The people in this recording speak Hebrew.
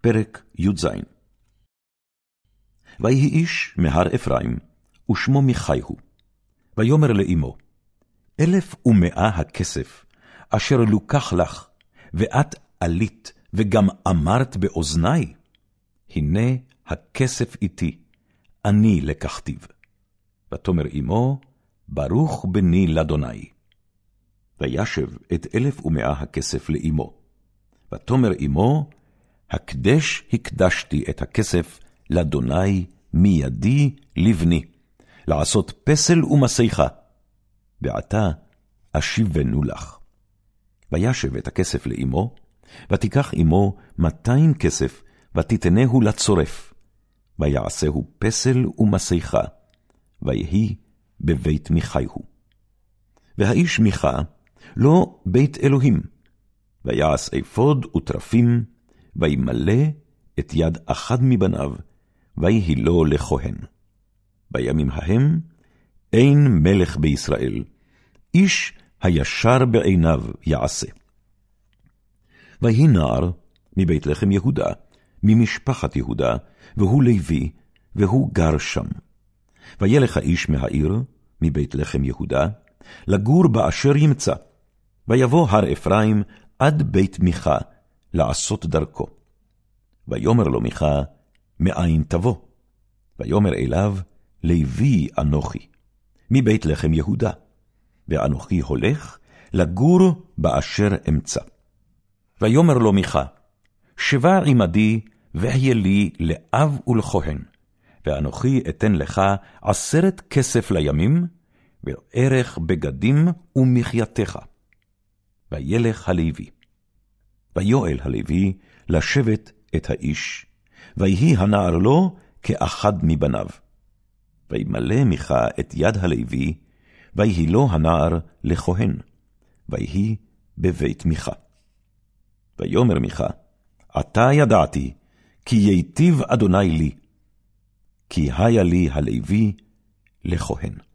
פרק י"ז ויהי איש מהר אפרים, ושמו מיכי. ויאמר לאמו, אלף ומאה הכסף, אשר לוקח לך, ואת עלית, וגם אמרת באוזני, הנה הכסף איתי, אני לקחתיו. ותאמר אמו, ברוך בני לאדוני. וישב את אלף ומאה הכסף לאמו. ותאמר אמו, הקדש הקדשתי את הכסף לאדוני מידי לבני, לעשות פסל ומסכה, ועתה אשיבנו לך. וישב את הכסף לאמו, ותיקח אמו מאתיים כסף, ותתנהו לצורף, ויעשהו פסל ומסכה, ויהי בבית מיכיהו. והאיש מיכה לא בית אלוהים, ויעש אפוד וטרפים, וימלא את יד אחד מבניו, ויהי לו לכהן. בימים ההם אין מלך בישראל, איש הישר בעיניו יעשה. ויהי נער מבית לחם יהודה, ממשפחת יהודה, והוא לוי, והוא גר שם. וילך האיש מהעיר, מבית לחם יהודה, לגור באשר ימצא, ויבוא הר אפרים עד בית מיכה, לעשות דרכו. ויאמר לו מיכה, מאין תבוא? ויאמר אליו, לוי אנוכי, מבית לחם יהודה, ואנוכי הולך לגור באשר אמצא. ויאמר לו מיכה, שבה עמדי, והיה לי לאב ולכהן, ואנוכי אתן לך עשרת כסף לימים, וערך בגדים ומחייתך. וילך הלוי. ויואל הלוי לשבת את האיש, ויהי הנער לו כאחד מבניו. וימלא מיכה את יד הלוי, ויהי לו הנער לכהן, ויהי בבית מיכה. ויאמר מיכה, עתה ידעתי, כי ייטיב אדוני לי, כי היה לי הלוי לכהן.